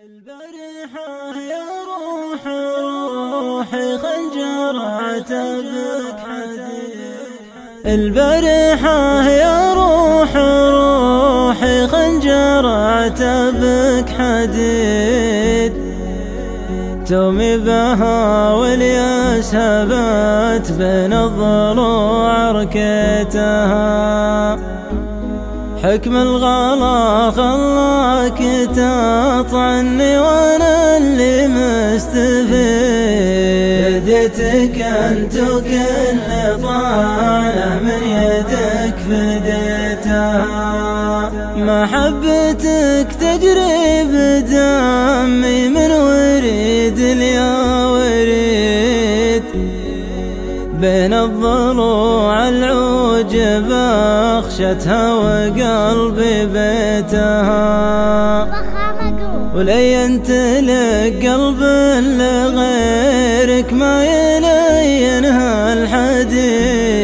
البرحة يا روح روحي خنجر عتبك حديد. البرحة يا روح روحي خنجر عتبك حديد. تومي بها والياس هبت بين الضلوع ركيتها حكم الغلا خلاك تطعني وأنا اللي مستفيد. يدتك انت وكل طعنه من يدك فديتها محبتك تجري بدمي من وريد الياوري بين الضروع العوجب اخشتها وقلبي بيتها. ولين لك قلب لغيرك ما يلينها الحديد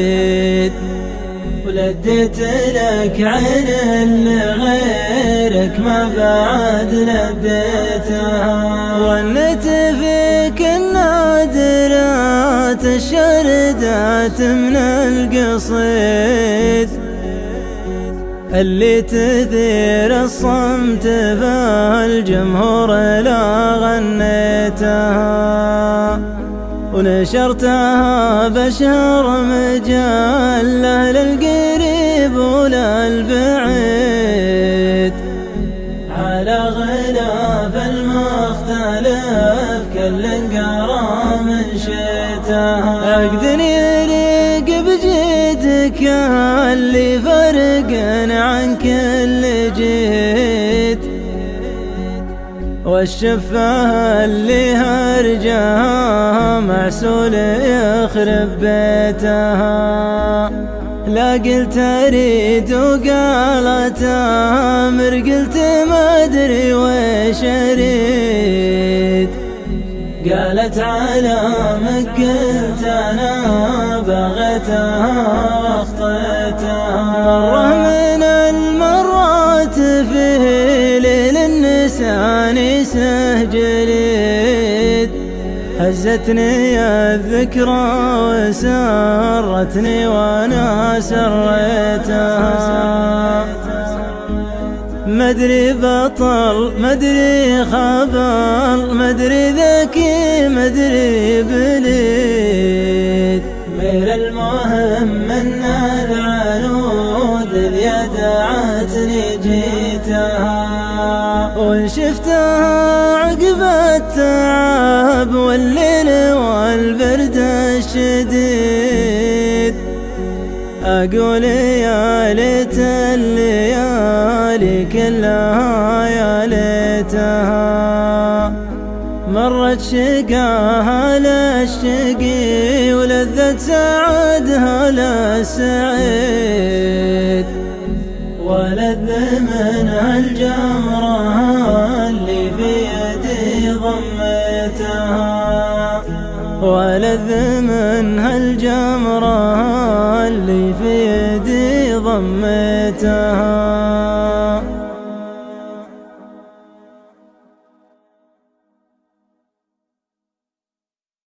ولديت لك عين لغيرك ما بعد لبيتها. ونت في عادات من القصيد. اللي تثير الصمت فالجمهور لا غنيتها؟ ونشرتها بشهر مجلة للقريب وللبعيد على غلاف المختلف كل قرى من شيء. أقدر يريق بجيدك اللي فرق عن كل جيت والشفاء اللي هرجها معسول يخرب بيتها لا قلت اريد وقالت أمر قلت ما ادري وش اريد قالت على مكة أنا بغتها واخطيتها مرة من المرات فيه النسان سهجريد هزتني الذكرى وسرتني وأنا سريتها مدري بطل مدري خبل مدري ذكي مدري بليد غير المهم من العنود اللي دعتني جيتها وان شفتها عقب التعب والليل والبرد الشديد أقول يا ليت الليالي كلها يا ليتها. مرت شقاها للشقي ولذة سعدها للسعيد ولذ من الجمرة اللي في يدي ضميتها ولذ من هالجمره اللي في يدي ضميتها